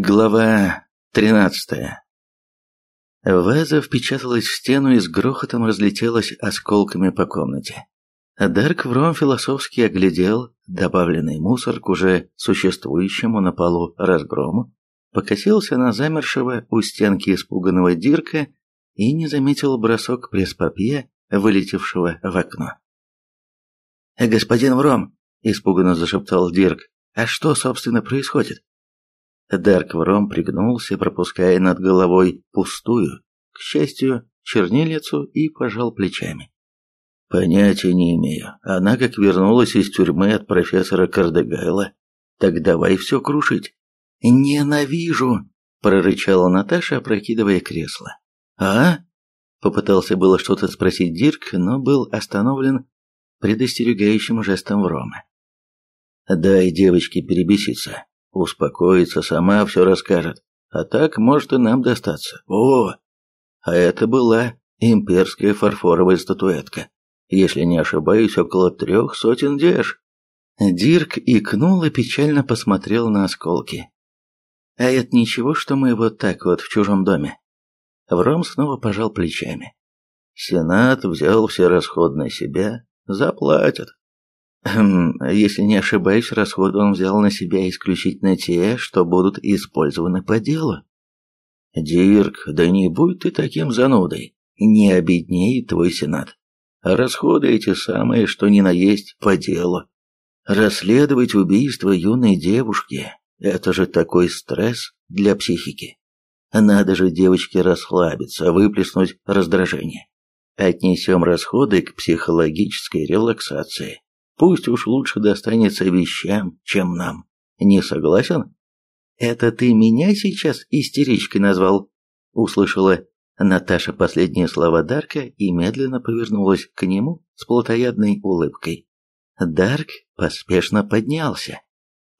Глава тринадцатая. Ваза впечаталась в стену и с грохотом разлетелась осколками по комнате. Дарк Вром философски оглядел добавленный мусор к уже существующему на полу разгрому, покосился на замершего у стенки испуганного Дирка и не заметил бросок пресс-папье, вылетевшего в окно. «Господин Вром!» – испуганно зашептал Дирк. «А что, собственно, происходит?» Дарк Вром пригнулся, пропуская над головой пустую, к счастью, чернильницу и пожал плечами. «Понятия не имею. Она как вернулась из тюрьмы от профессора Кардегайла. Так давай все крушить». «Ненавижу!» – прорычала Наташа, опрокидывая кресло. «А?» – попытался было что-то спросить Дирк, но был остановлен предостерегающим жестом Врома. «Дай девочке перебеситься. Успокоится, сама все расскажет. А так может и нам достаться. О! А это была имперская фарфоровая статуэтка. Если не ошибаюсь, около трех сотен деш. Дирк икнул и печально посмотрел на осколки. А это ничего, что мы вот так вот в чужом доме. Вром снова пожал плечами. Сенат взял все расходы на себя, заплатят. Хм, если не ошибаюсь, расходы он взял на себя исключительно те, что будут использованы по делу. Дирк, да не будь ты таким занудой. Не обеднеет твой сенат. Расходы эти самые, что ни на есть по делу. Расследовать убийство юной девушки – это же такой стресс для психики. Надо же девочке расслабиться, выплеснуть раздражение. Отнесем расходы к психологической релаксации. Пусть уж лучше достанется вещам, чем нам. Не согласен? Это ты меня сейчас истеричкой назвал? Услышала Наташа последние слова Дарка и медленно повернулась к нему с плотоядной улыбкой. Дарк поспешно поднялся.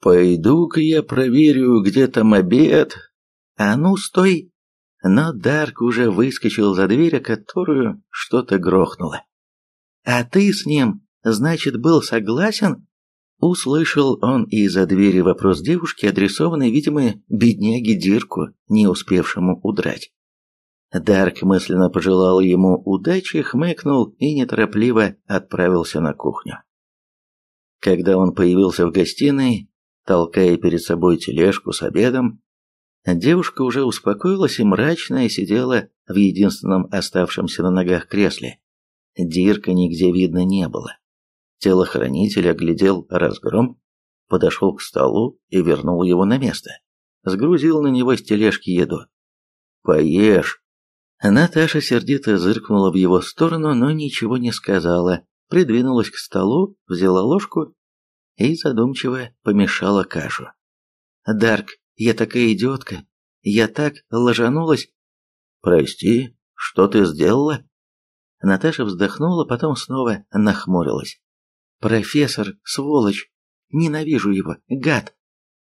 «Пойду-ка я проверю, где там обед». «А ну, стой!» Но Дарк уже выскочил за дверь, которую что-то грохнуло. «А ты с ним значит, был согласен?» Услышал он из-за двери вопрос девушки, адресованный, видимо, бедняге Дирку, не успевшему удрать. Дарк мысленно пожелал ему удачи, хмыкнул и неторопливо отправился на кухню. Когда он появился в гостиной, толкая перед собой тележку с обедом, девушка уже успокоилась и мрачная сидела в единственном оставшемся на ногах кресле. Дирка нигде видно не было. Телохранитель оглядел разгром, подошел к столу и вернул его на место. Сгрузил на него с тележки еду. «Поешь!» Наташа сердито зыркнула в его сторону, но ничего не сказала, придвинулась к столу, взяла ложку и задумчиво помешала кашу. «Дарк, я такая идиотка! Я так ложанулась!» «Прости, что ты сделала?» Наташа вздохнула, потом снова нахмурилась. Профессор, сволочь, ненавижу его, гад.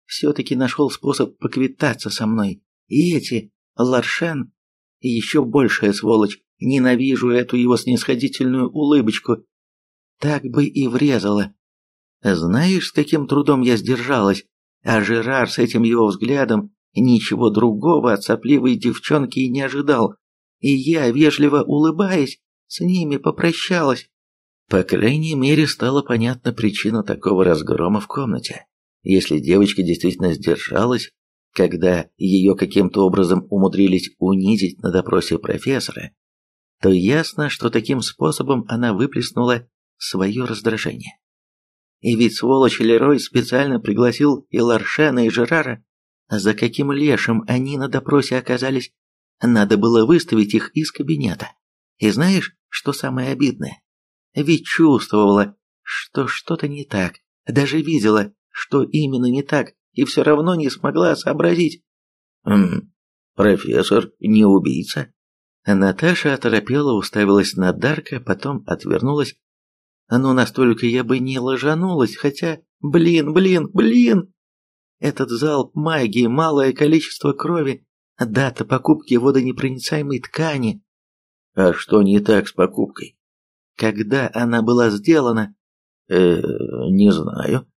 Все-таки нашел способ поквитаться со мной. И эти, Ларшен, еще большая сволочь, ненавижу эту его снисходительную улыбочку. Так бы и врезала. Знаешь, с каким трудом я сдержалась, а Жерар с этим его взглядом ничего другого от сопливой девчонки и не ожидал. И я, вежливо улыбаясь, с ними попрощалась. По крайней мере, стала понятна причина такого разгрома в комнате. Если девочка действительно сдержалась, когда ее каким-то образом умудрились унизить на допросе профессора, то ясно, что таким способом она выплеснула свое раздражение. И ведь сволочь Лерой специально пригласил и Ларшена, и Жерара. За каким лешим они на допросе оказались? Надо было выставить их из кабинета. И знаешь, что самое обидное? Ведь чувствовала, что что-то не так, даже видела, что именно не так, и все равно не смогла сообразить. «Хм, профессор не убийца?» Наташа оторопела, уставилась на Дарка, потом отвернулась. «Ну, настолько я бы не ложанулась, хотя... Блин, блин, блин!» Этот залп магии, малое количество крови, дата покупки водонепроницаемой ткани. А что не так с покупкой? Когда она была сделана? Э, не знаю.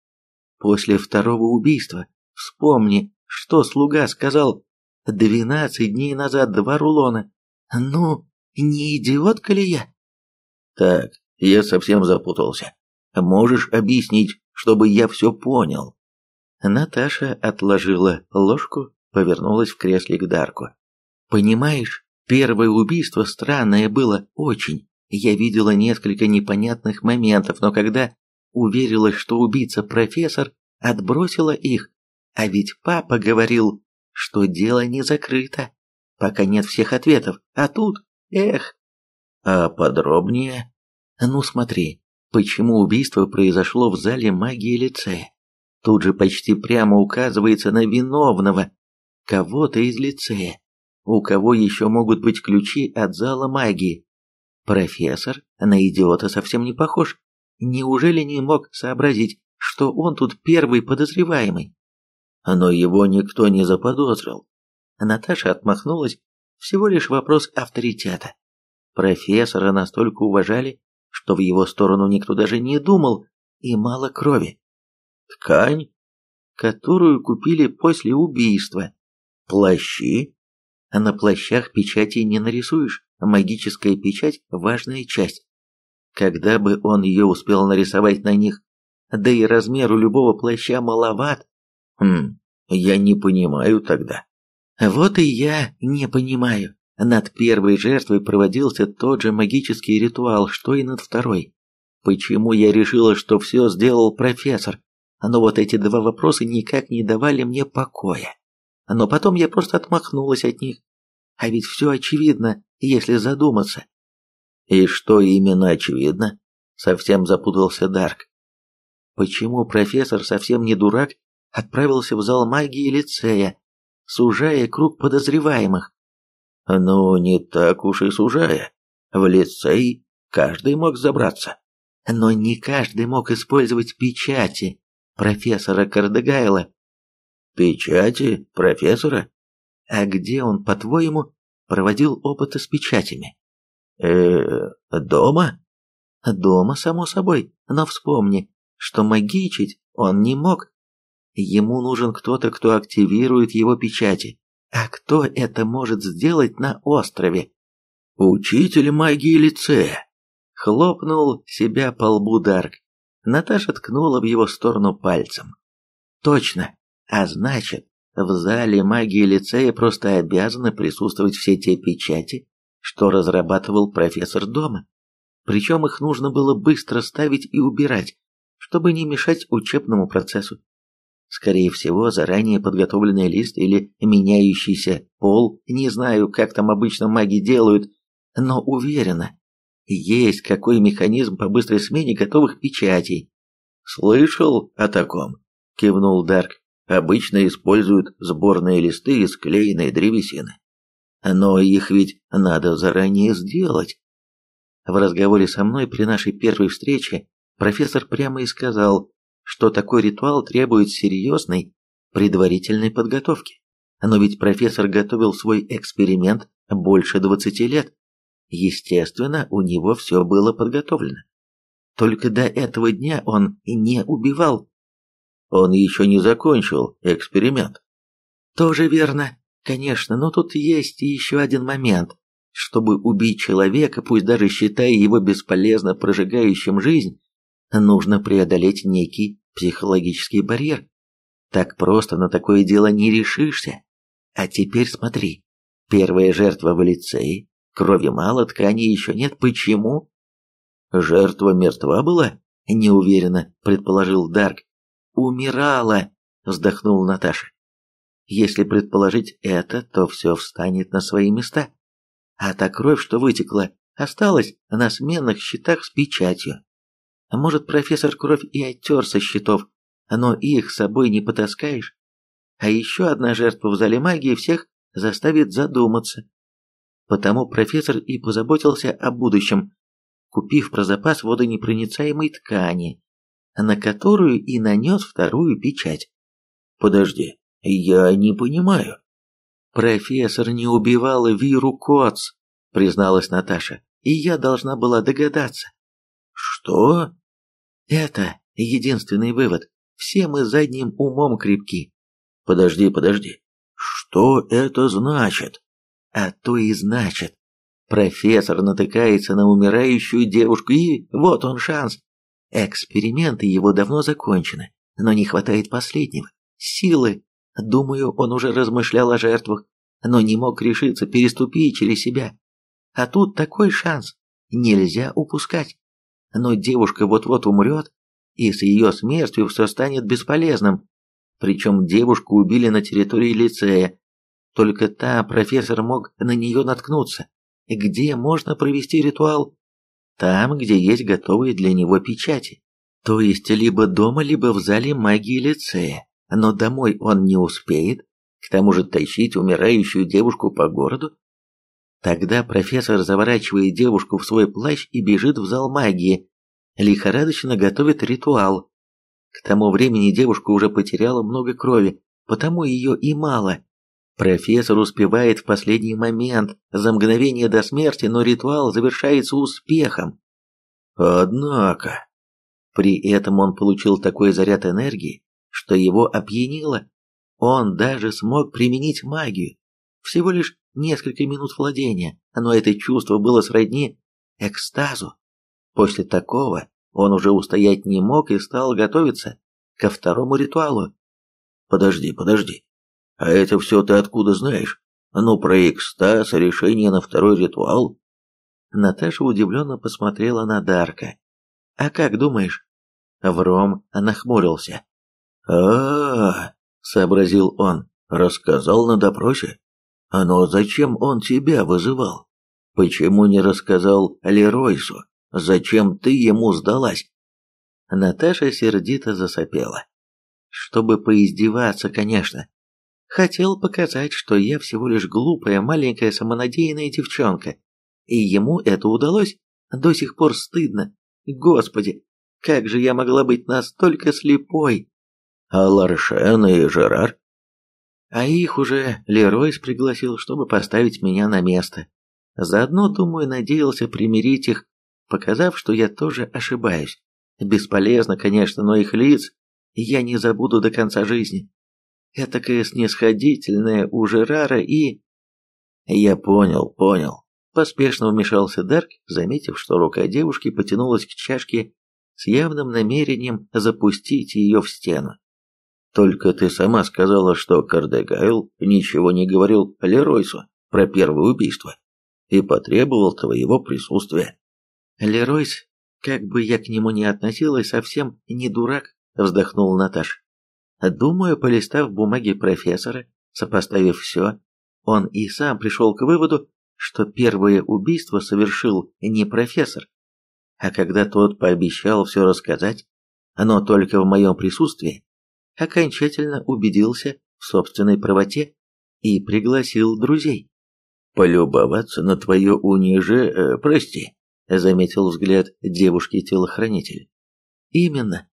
После второго убийства. Вспомни, что слуга сказал двенадцать дней назад два рулона. Ну, не идиотка ли я? Так, я совсем запутался. Можешь объяснить, чтобы я все понял? Наташа отложила ложку, повернулась в кресле к Дарку. Понимаешь, первое убийство странное было очень. Я видела несколько непонятных моментов, но когда уверилась, что убийца профессор, отбросила их. А ведь папа говорил, что дело не закрыто, пока нет всех ответов. А тут, эх. А подробнее? Ну смотри, почему убийство произошло в зале магии лицея? Тут же почти прямо указывается на виновного, кого-то из лицея. У кого еще могут быть ключи от зала магии? Профессор на идиота совсем не похож. Неужели не мог сообразить, что он тут первый подозреваемый? Но его никто не заподозрил. Наташа отмахнулась. Всего лишь вопрос авторитета. Профессора настолько уважали, что в его сторону никто даже не думал, и мало крови. Ткань, которую купили после убийства. Плащи. А на плащах печати не нарисуешь. Магическая печать – важная часть. Когда бы он ее успел нарисовать на них? Да и размер у любого плаща маловат. Хм, я не понимаю тогда. Вот и я не понимаю. Над первой жертвой проводился тот же магический ритуал, что и над второй. Почему я решила, что все сделал профессор? Но вот эти два вопроса никак не давали мне покоя. Но потом я просто отмахнулась от них. А ведь все очевидно, если задуматься. И что именно очевидно? Совсем запутался Дарк. Почему профессор совсем не дурак отправился в зал магии лицея, сужая круг подозреваемых? Ну, не так уж и сужая. В лицей каждый мог забраться. Но не каждый мог использовать печати профессора Кардегайла. Печати профессора? А где он, по-твоему, проводил опыты с печатями? э дома? Дома, само собой, но вспомни, что магичить он не мог. Ему нужен кто-то, кто активирует его печати. А кто это может сделать на острове? Учитель магии лицея. Хлопнул себя по лбу Дарк. Наташа ткнула в его сторону пальцем. Точно. А значит, в зале магии лицея просто обязаны присутствовать все те печати, что разрабатывал профессор дома. Причем их нужно было быстро ставить и убирать, чтобы не мешать учебному процессу. Скорее всего, заранее подготовленный лист или меняющийся пол, не знаю, как там обычно маги делают, но уверена, есть какой механизм по быстрой смене готовых печатей. Слышал о таком? кивнул Дарк. Обычно используют сборные листы из клеенной древесины. Но их ведь надо заранее сделать. В разговоре со мной при нашей первой встрече профессор прямо и сказал, что такой ритуал требует серьезной предварительной подготовки. Но ведь профессор готовил свой эксперимент больше 20 лет. Естественно, у него все было подготовлено. Только до этого дня он не убивал. Он еще не закончил эксперимент. Тоже верно. Конечно, но тут есть еще один момент. Чтобы убить человека, пусть даже считая его бесполезно прожигающим жизнь, нужно преодолеть некий психологический барьер. Так просто на такое дело не решишься. А теперь смотри. Первая жертва в лицее, крови мало, ткани еще нет. Почему? Жертва мертва была? Неуверенно предположил Дарк. Умирала, вздохнул Наташа. Если предположить это, то все встанет на свои места. А та кровь, что вытекла, осталась на сменных счетах с печатью. Может, профессор кровь и оттер со счетов, но их с собой не потаскаешь. А еще одна жертва в зале магии всех заставит задуматься. Потому профессор и позаботился о будущем, купив про запас водонепроницаемой ткани, на которую и нанес вторую печать. Подожди, «Я не понимаю». «Профессор не убивал Виру Коц», — призналась Наташа, «и я должна была догадаться». «Что?» «Это единственный вывод. Все мы задним умом крепки. Подожди, подожди. Что это значит? А то и значит. Профессор натыкается на умирающую девушку, и вот он шанс. Эксперименты его давно закончены, но не хватает последнего. Силы. Думаю, он уже размышлял о жертвах, но не мог решиться переступить через себя. А тут такой шанс. Нельзя упускать. Но девушка вот-вот умрет, и с ее смертью все станет бесполезным. Причем девушку убили на территории лицея. Только там профессор мог на нее наткнуться. Где можно провести ритуал? Там, где есть готовые для него печати. То есть либо дома, либо в зале магии лицея. Но домой он не успеет. К тому же тащить умирающую девушку по городу. Тогда профессор заворачивает девушку в свой плащ и бежит в зал магии, лихорадочно готовит ритуал. К тому времени девушка уже потеряла много крови, потому ее и мало. Профессор успевает в последний момент, за мгновение до смерти, но ритуал завершается успехом. Однако... При этом он получил такой заряд энергии, что его опьянило. Он даже смог применить магию. Всего лишь несколько минут владения, но это чувство было сродни экстазу. После такого он уже устоять не мог и стал готовиться ко второму ритуалу. Подожди, подожди. А это все ты откуда знаешь? Ну, про экстаз, решение на второй ритуал. Наташа удивленно посмотрела на Дарка. А как думаешь? Вром нахмурился. А, -а, -а сообразил он, рассказал на допросе. Но зачем он тебя вызывал? Почему не рассказал Леройсу? Зачем ты ему сдалась?» Наташа сердито засопела. Чтобы поиздеваться, конечно. Хотел показать, что я всего лишь глупая, маленькая, самонадеянная девчонка. И ему это удалось. До сих пор стыдно. Господи, как же я могла быть настолько слепой? А Ларшен и Жерар? А их уже Леройс пригласил, чтобы поставить меня на место. Заодно, думаю, надеялся примирить их показав, что я тоже ошибаюсь. Бесполезно, конечно, но их лиц я не забуду до конца жизни. Этакое снисходительное у Жерара и... Я понял, понял. Поспешно вмешался Дарк, заметив, что рука девушки потянулась к чашке с явным намерением запустить ее в стену. Только ты сама сказала, что Кардегайл ничего не говорил Леройсу про первое убийство и потребовал твоего присутствия. Леройс, как бы я к нему ни относилась, совсем не дурак, вздохнул Наташ. Думаю, полистав бумаги профессора, сопоставив все, он и сам пришел к выводу, что первое убийство совершил не профессор. А когда тот пообещал все рассказать, но только в моем присутствии, окончательно убедился в собственной правоте и пригласил друзей. Полюбоваться на твое униже, э, прости, заметил взгляд девушки-телохранитель. Именно.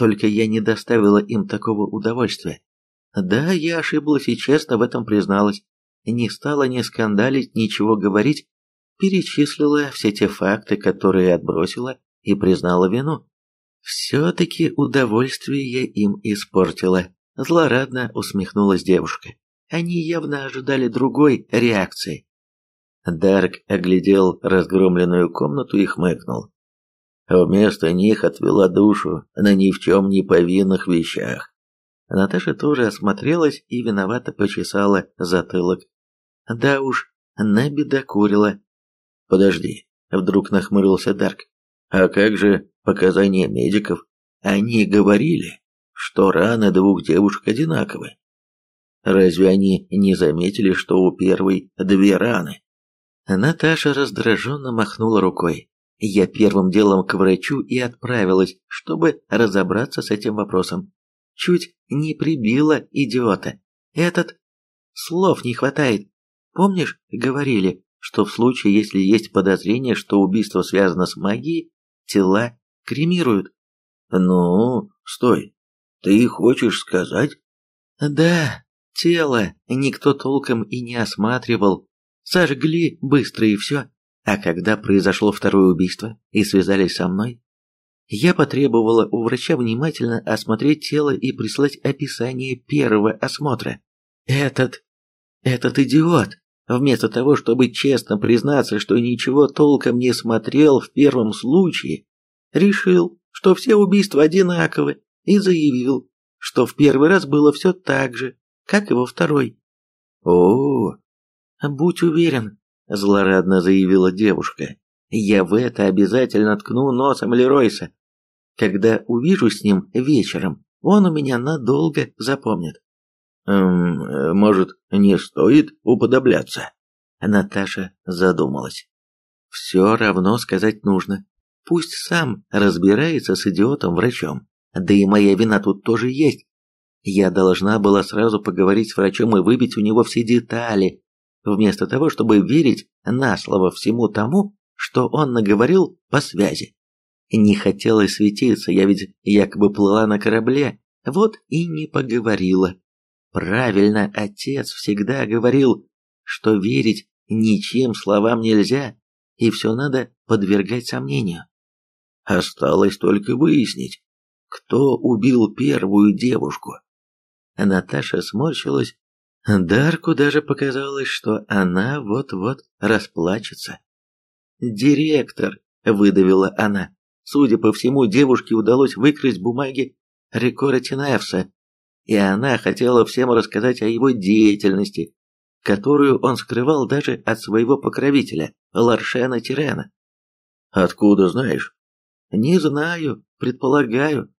Только я не доставила им такого удовольствия. Да, я ошиблась и честно в этом призналась. Не стала ни скандалить, ничего говорить, перечислила все те факты, которые отбросила, и признала вину. Все-таки удовольствие я им испортила. Злорадно усмехнулась девушка. Они явно ожидали другой реакции. Дарк оглядел разгромленную комнату и хмыкнул. Вместо них отвела душу на ни в чем не повинных вещах. Наташа тоже осмотрелась и виновато почесала затылок. Да уж, набедокурила. Подожди, вдруг нахмурился Дарк. А как же показания медиков? Они говорили, что раны двух девушек одинаковы. Разве они не заметили, что у первой две раны? Наташа раздраженно махнула рукой. Я первым делом к врачу и отправилась, чтобы разобраться с этим вопросом. Чуть не прибила идиота. Этот... Слов не хватает. Помнишь, говорили, что в случае, если есть подозрение, что убийство связано с магией, тела кремируют? Ну, стой. Ты хочешь сказать? Да, тело никто толком и не осматривал, Сожгли быстро и все. А когда произошло второе убийство и связались со мной, Я потребовала у врача внимательно осмотреть тело и прислать описание первого осмотра. Этот... этот идиот, вместо того, чтобы честно признаться, что ничего толком не смотрел в первом случае, решил, что все убийства одинаковы, и заявил, что в первый раз было все так же, как и во второй. «О, будь уверен», – злорадно заявила девушка, – «я в это обязательно ткну носом Леройса. Когда увижу с ним вечером, он у меня надолго запомнит. Эм, может, не стоит уподобляться? Наташа задумалась. Все равно сказать нужно. Пусть сам разбирается с идиотом-врачом. Да и моя вина тут тоже есть. Я должна была сразу поговорить с врачом и выбить у него все детали, вместо того, чтобы верить на слово всему тому, что он наговорил по связи. Не хотелось светиться, я ведь якобы плыла на корабле, вот и не поговорила. Правильно, отец всегда говорил, что верить ничем словам нельзя, и все надо подвергать сомнению. Осталось только выяснить, кто убил первую девушку. Наташа сморщилась. Дарку даже показалось, что она вот-вот расплачется. «Директор», — выдавила она. Судя по всему, девушке удалось выкрасть бумаги Рикора Тинаевса, и она хотела всем рассказать о его деятельности, которую он скрывал даже от своего покровителя, Ларшена Тирена. «Откуда знаешь?» «Не знаю, предполагаю.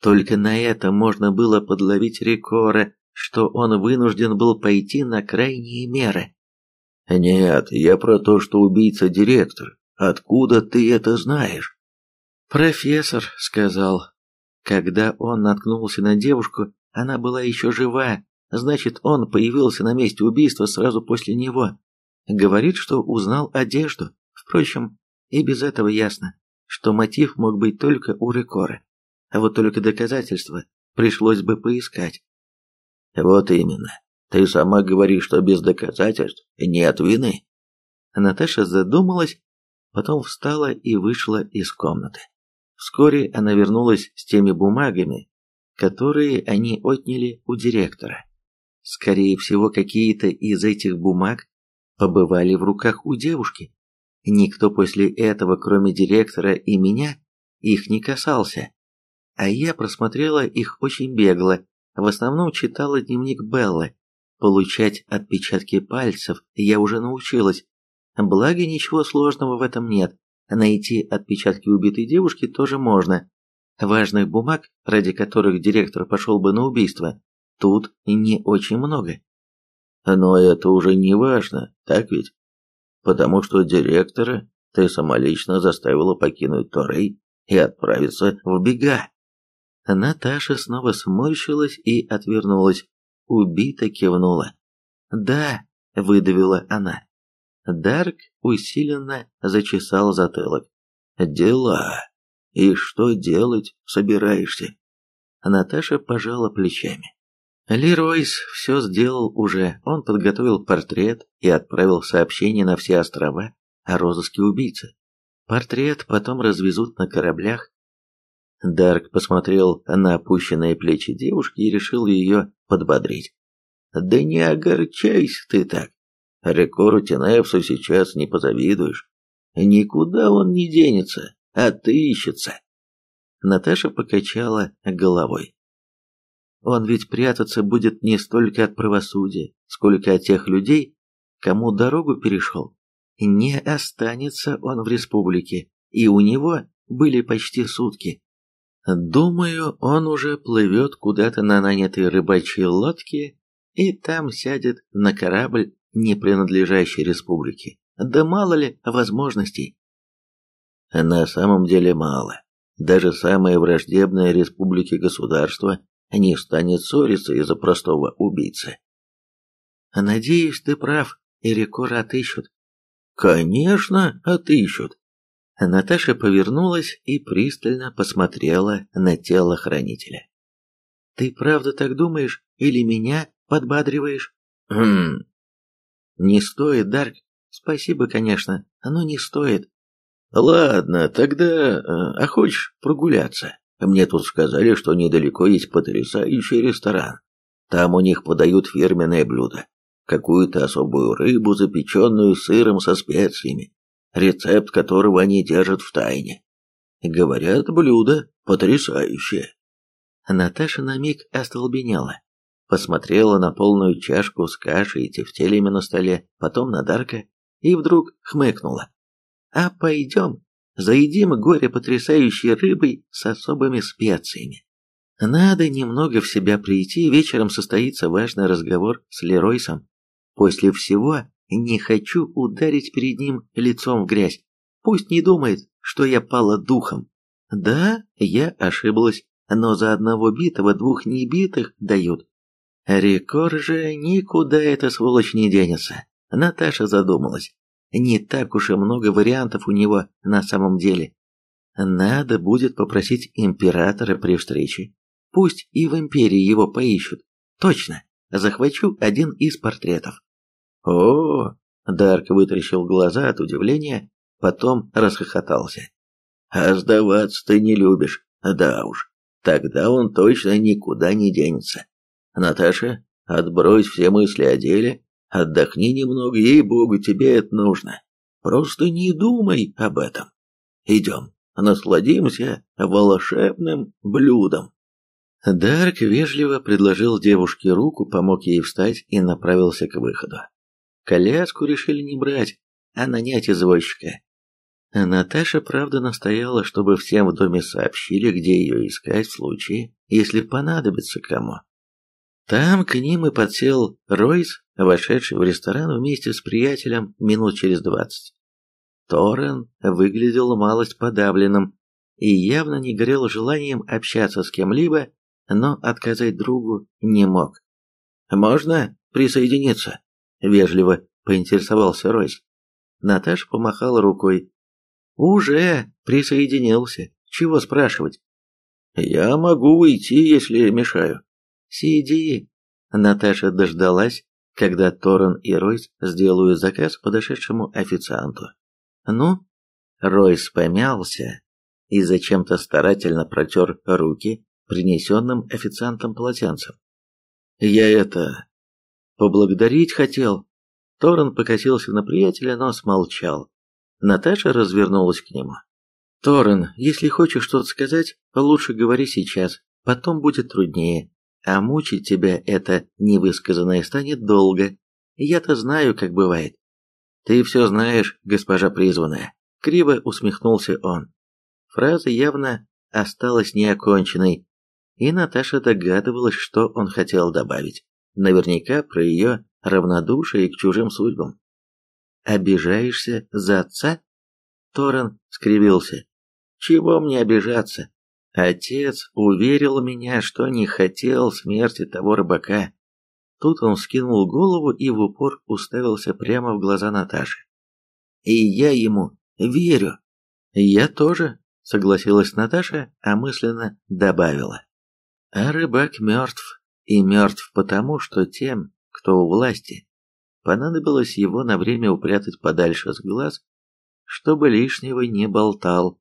Только на это можно было подловить Рикора, что он вынужден был пойти на крайние меры». «Нет, я про то, что убийца директор. Откуда ты это знаешь?» «Профессор», — сказал. Когда он наткнулся на девушку, она была еще жива, значит, он появился на месте убийства сразу после него. Говорит, что узнал одежду. Впрочем, и без этого ясно, что мотив мог быть только у Рекора. А вот только доказательства пришлось бы поискать. Вот именно. Ты сама говоришь, что без доказательств нет вины. Наташа задумалась, потом встала и вышла из комнаты. Вскоре она вернулась с теми бумагами, которые они отняли у директора. Скорее всего, какие-то из этих бумаг побывали в руках у девушки. Никто после этого, кроме директора и меня, их не касался. А я просмотрела их очень бегло, в основном читала дневник Беллы. Получать отпечатки пальцев я уже научилась, благо ничего сложного в этом нет. Найти отпечатки убитой девушки тоже можно. Важных бумаг, ради которых директор пошел бы на убийство, тут не очень много. Но это уже не важно, так ведь? Потому что директора ты самолично заставила покинуть Торрей и отправиться в бега. Наташа снова сморщилась и отвернулась. Убито кивнула. «Да», — выдавила она. Дарк усиленно зачесал затылок. «Дела. И что делать собираешься?» Наташа пожала плечами. Леройс все сделал уже. Он подготовил портрет и отправил сообщение на все острова о розыске убийцы. Портрет потом развезут на кораблях. Дарк посмотрел на опущенные плечи девушки и решил ее подбодрить. «Да не огорчайся ты так. Рекору Тинаевсу сейчас не позавидуешь. Никуда он не денется, отыщется. Наташа покачала головой. Он ведь прятаться будет не столько от правосудия, сколько от тех людей, кому дорогу перешел. Не останется он в республике, и у него были почти сутки. Думаю, он уже плывет куда-то на нанятой рыбачьей лодке и там сядет на корабль не принадлежащей республике. Да мало ли возможностей. На самом деле мало. Даже самые враждебные республики государства не станет ссориться из-за простого убийцы. Надеюсь, ты прав, и Рекора отыщут. Конечно, отыщут. Наташа повернулась и пристально посмотрела на тело хранителя. Ты правда так думаешь или меня подбадриваешь? Хм, не стоит, Дарк. Спасибо, конечно, но не стоит. Ладно, тогда... Э, а хочешь прогуляться? Мне тут сказали, что недалеко есть потрясающий ресторан. Там у них подают фирменное блюдо. Какую-то особую рыбу, запеченную сыром со специями, рецепт которого они держат в тайне. Говорят, блюдо потрясающее. Наташа на миг остолбенела. Посмотрела на полную чашку с кашей и тефтелями на столе, потом на Дарка и вдруг хмыкнула. «А пойдем, заедим горе потрясающей рыбой с особыми специями. Надо немного в себя прийти, вечером состоится важный разговор с Леройсом. После всего не хочу ударить перед ним лицом в грязь. Пусть не думает, что я пала духом. Да, я ошиблась, но за одного битого двух небитых дают. Рекор же никуда эта сволочь не денется. Наташа задумалась. Не так уж и много вариантов у него на самом деле. Надо будет попросить императора при встрече. Пусть и в империи его поищут. Точно, захвачу один из портретов. О, Дарк вытаращил глаза от удивления, потом расхохотался. А сдаваться ты не любишь. Да уж, тогда он точно никуда не денется. Наташа, отбрось все мысли о деле, отдохни немного, ей-богу, тебе это нужно. Просто не думай об этом. Идем, насладимся волшебным блюдом. Дарк вежливо предложил девушке руку, помог ей встать и направился к выходу. Коляску решили не брать, а нанять извозчика. Наташа, правда, настояла, чтобы всем в доме сообщили, где ее искать в случае, если понадобится кому. Там к ним и подсел Ройс, вошедший в ресторан вместе с приятелем минут через двадцать. Торрен выглядел малость подавленным и явно не горел желанием общаться с кем-либо, но отказать другу не мог. «Можно присоединиться?» Вежливо поинтересовался Ройс. Наташа помахала рукой. Уже присоединился. Чего спрашивать? Я могу уйти, если мешаю. Сиди. Наташа дождалась, когда Торрен и Ройс сделают заказ подошедшему официанту. Ну, Ройс помялся и зачем-то старательно протер руки принесенным официантом полотенцем. Я это Поблагодарить хотел. Торрен покосился на приятеля, но смолчал. Наташа развернулась к нему. «Торрен, если хочешь что-то сказать, лучше говори сейчас, потом будет труднее, а мучить тебя это невысказанное станет долго. Я-то знаю, как бывает». «Ты все знаешь, госпожа призванная», — криво усмехнулся он. Фраза явно осталась неоконченной, и Наташа догадывалась, что он хотел добавить. Наверняка про ее равнодушие к чужим судьбам. «Обижаешься за отца?» Торрен скривился. «Чего мне обижаться? Отец уверил меня, что не хотел смерти того рыбака». Тут он скинул голову и в упор уставился прямо в глаза Наташи. «И я ему верю». «Я тоже», — согласилась Наташа, а мысленно добавила. «А рыбак мертв» и мертв потому, что тем, кто у власти, понадобилось его на время упрятать подальше с глаз, чтобы лишнего не болтал.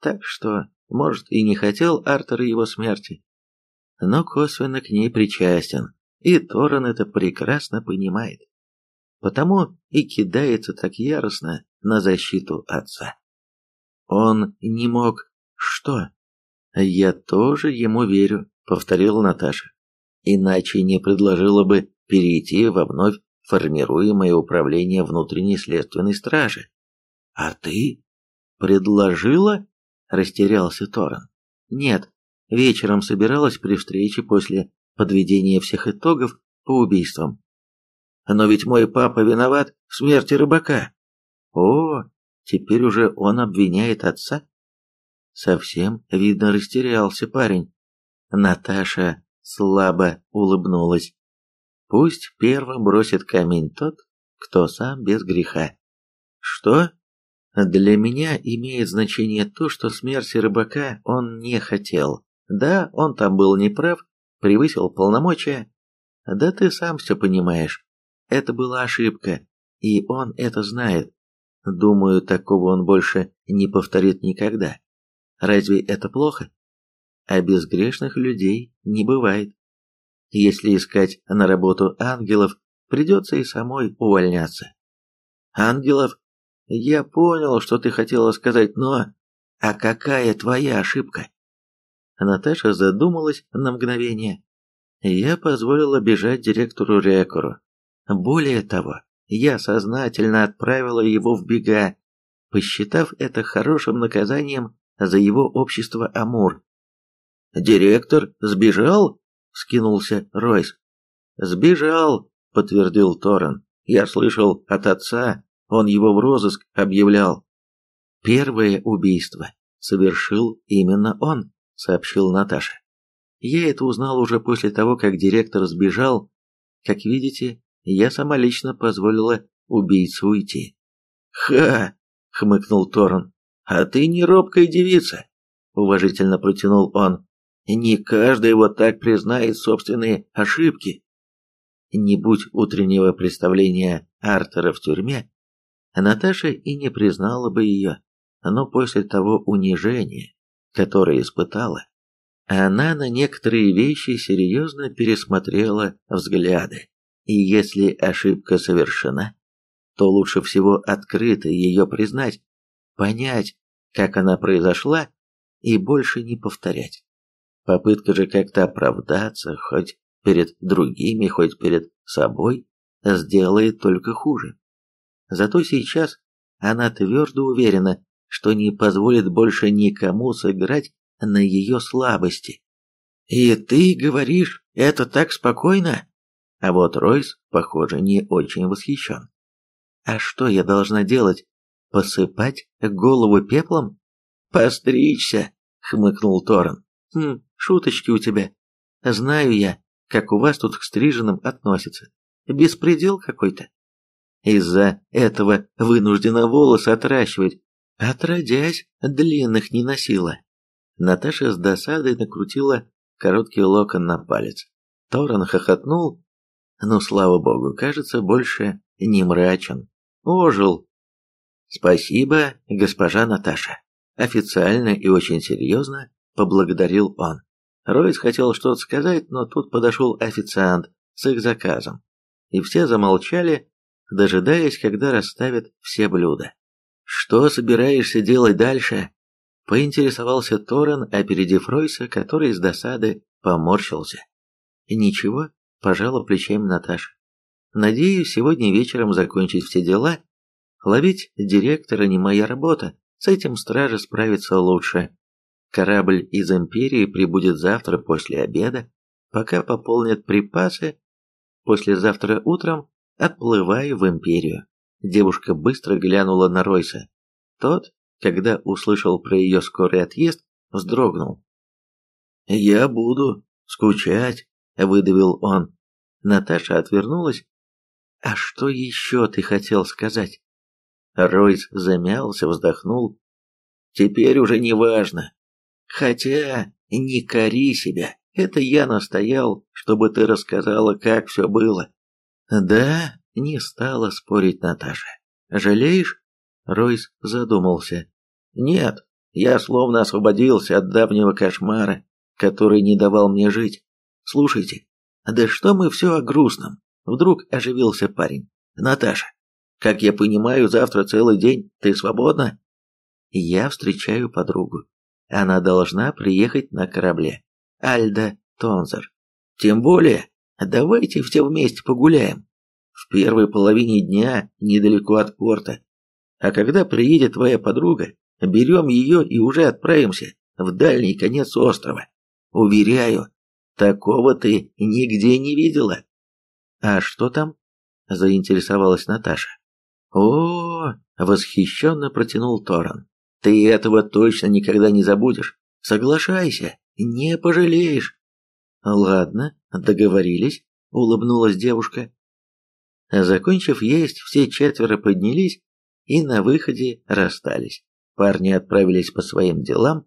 Так что, может, и не хотел Артер его смерти, но косвенно к ней причастен, и Торрен это прекрасно понимает. Потому и кидается так яростно на защиту отца. Он не мог... Что? Я тоже ему верю, повторила Наташа иначе не предложила бы перейти во вновь формируемое управление внутренней следственной стражи. А ты предложила? Растерялся Торрен. Нет, вечером собиралась при встрече после подведения всех итогов по убийствам. Но ведь мой папа виноват в смерти рыбака. О, теперь уже он обвиняет отца? Совсем, видно, растерялся парень. Наташа слабо улыбнулась. Пусть первым бросит камень тот, кто сам без греха. Что? Для меня имеет значение то, что смерти рыбака он не хотел. Да, он там был неправ, превысил полномочия. Да ты сам все понимаешь. Это была ошибка, и он это знает. Думаю, такого он больше не повторит никогда. Разве это плохо? А безгрешных людей не бывает. Если искать на работу ангелов, придется и самой увольняться. Ангелов? Я понял, что ты хотела сказать, но... А какая твоя ошибка? Наташа задумалась на мгновение. Я позволила бежать директору Рекору. Более того, я сознательно отправила его в бега, посчитав это хорошим наказанием за его общество Амур. «Директор сбежал?» — скинулся Ройс. «Сбежал», — подтвердил Торрен. «Я слышал от отца, он его в розыск объявлял». «Первое убийство совершил именно он», — сообщил Наташа. «Я это узнал уже после того, как директор сбежал. Как видите, я сама лично позволила убийце уйти». «Ха!» — хмыкнул Торрен. «А ты не робкая девица», — уважительно протянул он. «Не каждый вот так признает собственные ошибки». Не будь утреннего представления Артера в тюрьме, Наташа и не признала бы ее, но после того унижения, которое испытала, она на некоторые вещи серьезно пересмотрела взгляды. И если ошибка совершена, то лучше всего открыто ее признать, понять, как она произошла, и больше не повторять. Попытка же как-то оправдаться, хоть перед другими, хоть перед собой, сделает только хуже. Зато сейчас она твердо уверена, что не позволит больше никому сыграть на ее слабости. «И ты говоришь, это так спокойно?» А вот Ройс, похоже, не очень восхищен. «А что я должна делать? Посыпать голову пеплом? Постричься, хмыкнул Торрен. Хм, шуточки у тебя. Знаю я, как у вас тут к стриженным относятся. Беспредел какой-то. Из-за этого вынуждена волосы отращивать. Отродясь, длинных не носила. Наташа с досадой накрутила короткий локон на палец. Торрен хохотнул. Ну, слава богу, кажется, больше не мрачен. Ожил, «Спасибо, госпожа Наташа». Официально и очень серьезно поблагодарил он. Ройс хотел что-то сказать, но тут подошел официант с их заказом, и все замолчали, дожидаясь, когда расставят все блюда. «Что собираешься делать дальше?» Поинтересовался Торрен, опередив Ройса, который с досады поморщился. «Ничего», – пожала плечами Наташа. «Надеюсь, сегодня вечером закончить все дела Ловить директора не моя работа, с этим стражи справится лучше. Корабль из Империи прибудет завтра после обеда, пока пополнят припасы. Послезавтра утром отплываю в Империю. Девушка быстро глянула на Ройса. Тот, когда услышал про ее скорый отъезд, вздрогнул. «Я буду скучать», — выдавил он. Наташа отвернулась. «А что еще ты хотел сказать?» Ройс замялся, вздохнул. Теперь уже не важно. Хотя, не кори себя. Это я настоял, чтобы ты рассказала, как все было. Да, не стала спорить Наташа. Жалеешь? Ройс задумался. Нет, я словно освободился от давнего кошмара, который не давал мне жить. Слушайте, да что мы все о грустном? Вдруг оживился парень. Наташа, как я понимаю, завтра целый день ты свободна? Я встречаю подругу. Она должна приехать на корабле. Альда Тонзер. Тем более, давайте все вместе погуляем. В первой половине дня недалеко от порта. А когда приедет твоя подруга, берем ее и уже отправимся в дальний конец острова. Уверяю, такого ты нигде не видела. А что там? Заинтересовалась Наташа. О, восхищенно протянул Торан. Ты этого точно никогда не забудешь. Соглашайся, не пожалеешь. Ладно, договорились, улыбнулась девушка. Закончив есть, все четверо поднялись и на выходе расстались. Парни отправились по своим делам,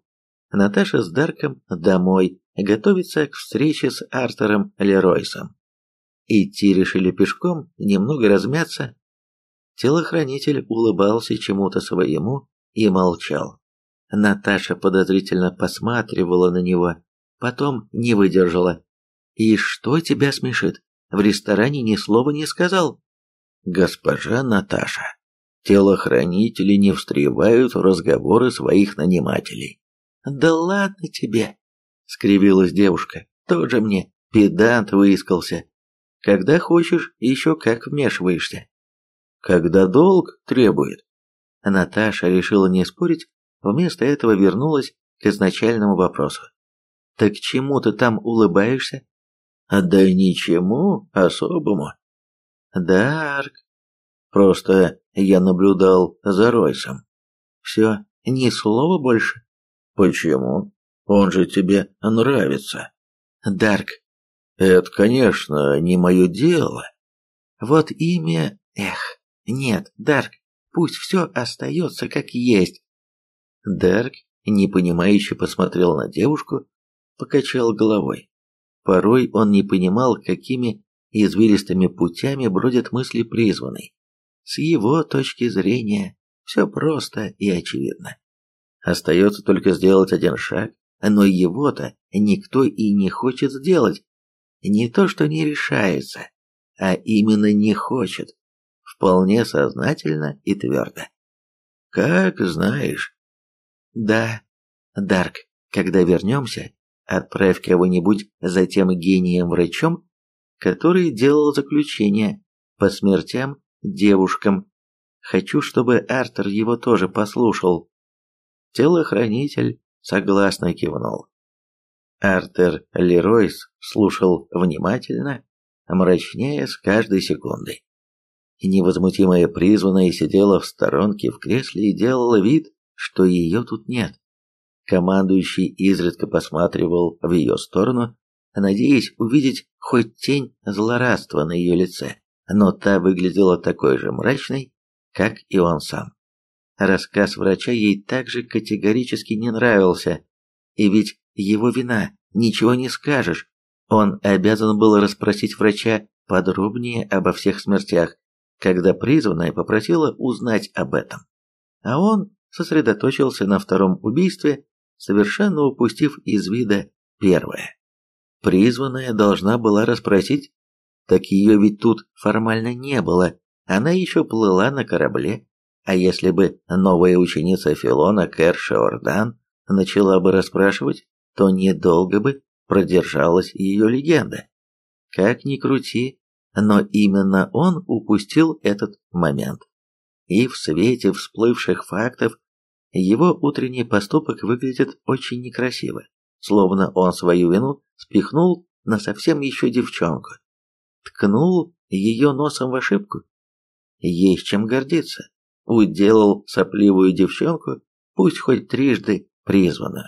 Наташа с Дарком домой, готовиться к встрече с Артером Леройсом. Идти решили пешком, немного размяться, Телохранитель улыбался чему-то своему и молчал. Наташа подозрительно посматривала на него, потом не выдержала. «И что тебя смешит? В ресторане ни слова не сказал?» «Госпожа Наташа, телохранители не встревают в разговоры своих нанимателей». «Да ладно тебе!» — скривилась девушка. «Тоже мне педант выискался. Когда хочешь, еще как вмешиваешься». «Когда долг требует». Наташа решила не спорить, вместо этого вернулась к изначальному вопросу. «Так чему ты там улыбаешься?» «Да ничему особому». «Да, Арк. Просто я наблюдал за Ройсом. Все, ни слова больше». «Почему? Он же тебе нравится». «Дарк». «Это, конечно, не мое дело». «Вот имя... Эх, нет, Дарк, пусть все остается как есть. Дарк, непонимающе посмотрел на девушку, покачал головой. Порой он не понимал, какими извилистыми путями бродят мысли призванной. С его точки зрения все просто и очевидно. Остается только сделать один шаг, но его-то никто и не хочет сделать. Не то, что не решается, а именно не хочет. Вполне сознательно и твердо. Как знаешь. Да, Дарк, когда вернемся, отправь кого-нибудь за тем гением-врачом, который делал заключение по смертям девушкам. Хочу, чтобы Артер его тоже послушал. Телохранитель согласно кивнул. Артер Леройс слушал внимательно, мрачнее с каждой секундой. Невозмутимая призванная сидела в сторонке в кресле и делала вид, что ее тут нет. Командующий изредка посматривал в ее сторону, надеясь увидеть хоть тень злорадства на ее лице, но та выглядела такой же мрачной, как и он сам. Рассказ врача ей также категорически не нравился, и ведь его вина, ничего не скажешь. Он обязан был расспросить врача подробнее обо всех смертях, когда призванная попросила узнать об этом. А он сосредоточился на втором убийстве, совершенно упустив из вида первое. Призванная должна была расспросить, так ее ведь тут формально не было, она еще плыла на корабле, а если бы новая ученица Филона Кэрша Ордан начала бы расспрашивать, то недолго бы продержалась ее легенда. Как ни крути, но именно он упустил этот момент. И в свете всплывших фактов его утренний поступок выглядит очень некрасиво, словно он свою вину спихнул на совсем еще девчонку. Ткнул ее носом в ошибку. Есть чем гордиться. Уделал сопливую девчонку, пусть хоть трижды призванную.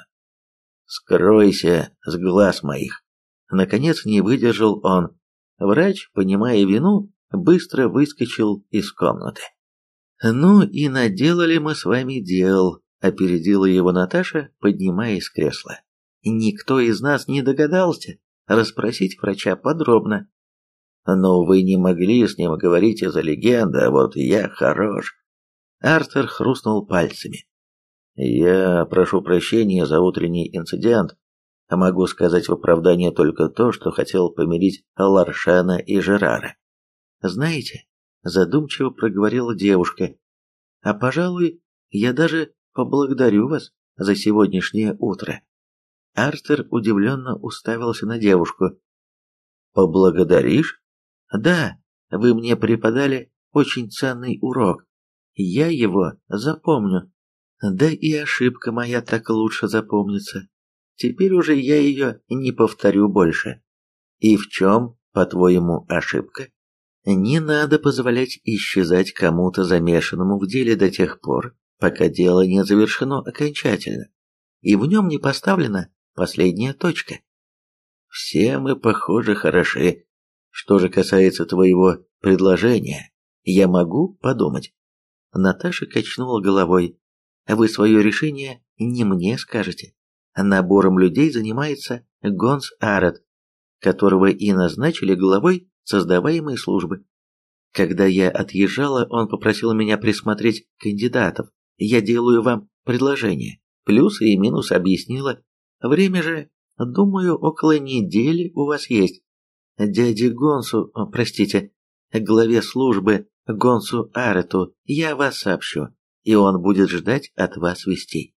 «Скройся с глаз моих!» Наконец не выдержал он. Врач, понимая вину, быстро выскочил из комнаты. «Ну и наделали мы с вами дел», — опередила его Наташа, поднимаясь с кресла. «Никто из нас не догадался расспросить врача подробно». «Но вы не могли с ним говорить из-за легенды, а вот я хорош». Артер хрустнул пальцами. «Я прошу прощения за утренний инцидент, могу сказать в оправдание только то, что хотел помирить Ларшана и Жерара. Знаете, задумчиво проговорила девушка. А, пожалуй, я даже поблагодарю вас за сегодняшнее утро. Артер удивленно уставился на девушку. Поблагодаришь? Да, вы мне преподали очень ценный урок. Я его запомню. Да и ошибка моя так лучше запомнится. Теперь уже я ее не повторю больше. И в чем, по-твоему, ошибка? Не надо позволять исчезать кому-то замешанному в деле до тех пор, пока дело не завершено окончательно, и в нем не поставлена последняя точка. Все мы, похоже, хороши. Что же касается твоего предложения, я могу подумать. Наташа качнула головой. Вы свое решение не мне скажете. Набором людей занимается Гонс Арет, которого и назначили главой создаваемой службы. Когда я отъезжала, он попросил меня присмотреть кандидатов. Я делаю вам предложение. Плюсы и минусы объяснила. Время же, думаю, около недели у вас есть. Дяде Гонсу, простите, главе службы Гонсу Арету, я вас сообщу, и он будет ждать от вас вестей.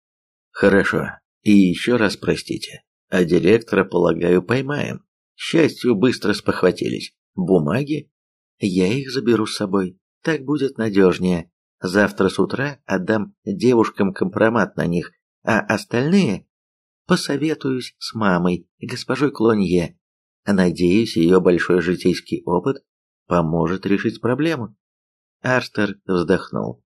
Хорошо. И еще раз простите. А директора, полагаю, поймаем. К счастью, быстро спохватились. Бумаги? Я их заберу с собой. Так будет надежнее. Завтра с утра отдам девушкам компромат на них, а остальные посоветуюсь с мамой, госпожой Клонье. Надеюсь, ее большой житейский опыт поможет решить проблему. Артер вздохнул.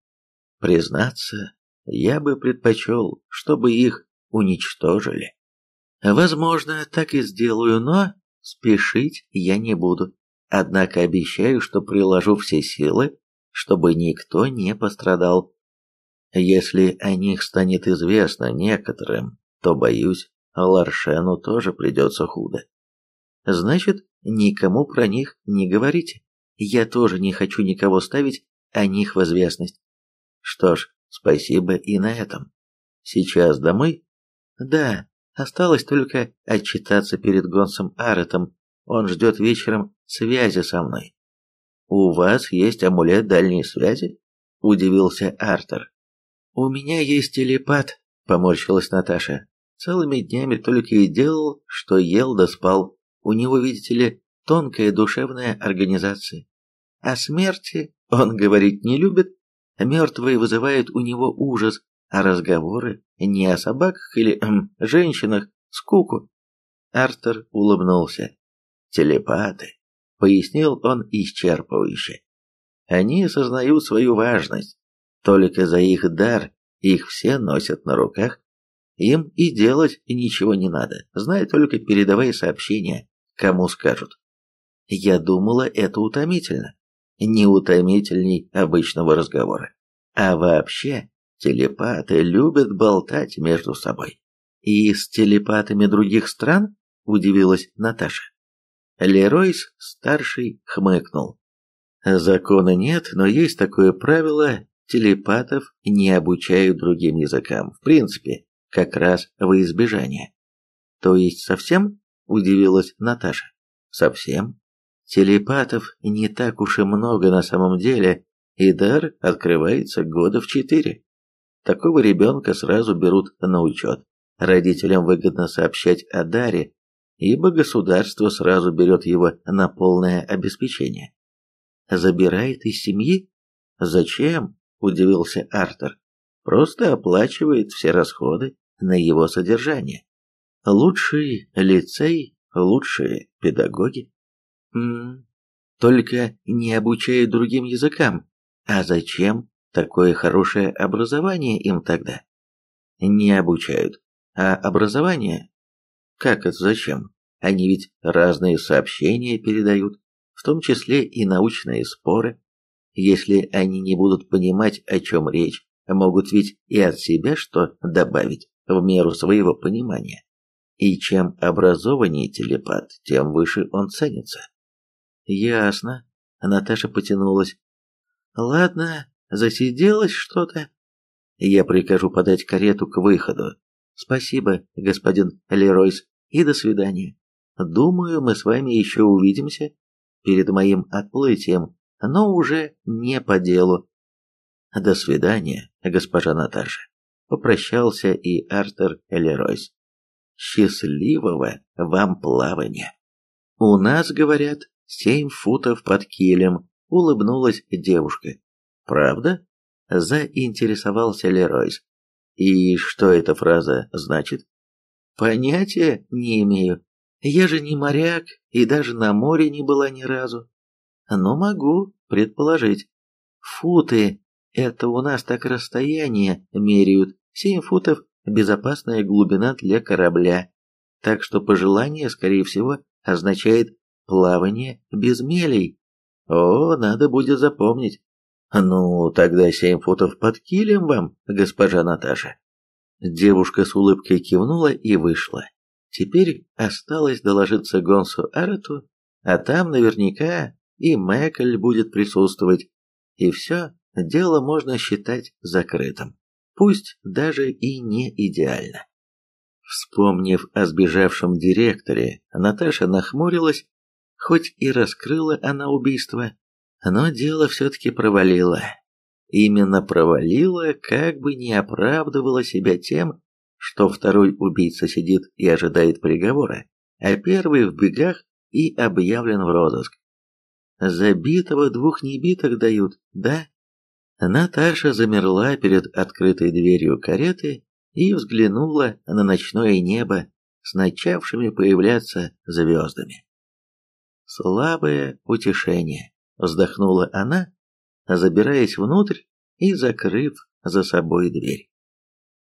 Признаться, я бы предпочел, чтобы их уничтожили. Возможно, так и сделаю, но спешить я не буду. Однако обещаю, что приложу все силы, чтобы никто не пострадал. Если о них станет известно некоторым, то, боюсь, Ларшену тоже придется худо. Значит, никому про них не говорите. Я тоже не хочу никого ставить о них в известность. Что ж, спасибо и на этом. Сейчас домой? Да, осталось только отчитаться перед Гонсом Аретом. Он ждет вечером связи со мной. У вас есть амулет дальней связи? Удивился Артер. У меня есть телепат, поморщилась Наташа. Целыми днями только и делал, что ел да спал. У него, видите ли, тонкая душевная организация. О смерти он говорить не любит, мертвые вызывают у него ужас, а разговоры не о собаках или эм, женщинах, скуку. Артер улыбнулся. Телепаты, пояснил он исчерпывающе. Они осознают свою важность. Только за их дар их все носят на руках. Им и делать ничего не надо, знай только передавай сообщения, кому скажут. Я думала, это утомительно неутомительней обычного разговора. А вообще, телепаты любят болтать между собой. И с телепатами других стран? Удивилась Наташа. Леройс старший хмыкнул. Закона нет, но есть такое правило, телепатов не обучают другим языкам, в принципе, как раз во избежание. То есть совсем? Удивилась Наташа. Совсем? Телепатов не так уж и много на самом деле, и дар открывается года в четыре. Такого ребенка сразу берут на учет. Родителям выгодно сообщать о даре, ибо государство сразу берет его на полное обеспечение. Забирает из семьи? Зачем? Удивился Артер. Просто оплачивает все расходы на его содержание. Лучший лицей, лучшие педагоги. М только не обучают другим языкам. А зачем такое хорошее образование им тогда? Не обучают. А образование? Как это зачем? Они ведь разные сообщения передают, в том числе и научные споры. Если они не будут понимать, о чем речь, могут ведь и от себя что добавить в меру своего понимания. И чем образованнее телепат, тем выше он ценится. Ясно. Наташа потянулась. Ладно, засиделась что-то. Я прикажу подать карету к выходу. Спасибо, господин Леройс, и до свидания. Думаю, мы с вами еще увидимся перед моим отплытием, но уже не по делу. До свидания, госпожа Наташа. Попрощался и Артер Леройс. Счастливого вам плавания. У нас, говорят, семь футов под килем, улыбнулась девушка. Правда? Заинтересовался Леройс. И что эта фраза значит? Понятия не имею. Я же не моряк и даже на море не была ни разу. Но могу предположить. Футы — это у нас так расстояние меряют. Семь футов — безопасная глубина для корабля. Так что пожелание, скорее всего, означает плавание без мелей. О, надо будет запомнить. Ну, тогда семь футов под килем вам, госпожа Наташа. Девушка с улыбкой кивнула и вышла. Теперь осталось доложиться Гонсу Арету, а там наверняка и Мэкль будет присутствовать, и все, дело можно считать закрытым, пусть даже и не идеально. Вспомнив о сбежавшем директоре, Наташа нахмурилась, хоть и раскрыла она убийство, но дело все-таки провалила. Именно провалила, как бы не оправдывала себя тем, что второй убийца сидит и ожидает приговора, а первый в бегах и объявлен в розыск. Забитого двух небиток дают, да? Наташа замерла перед открытой дверью кареты и взглянула на ночное небо с начавшими появляться звездами. Слабое утешение, вздохнула она, забираясь внутрь и закрыв за собой дверь.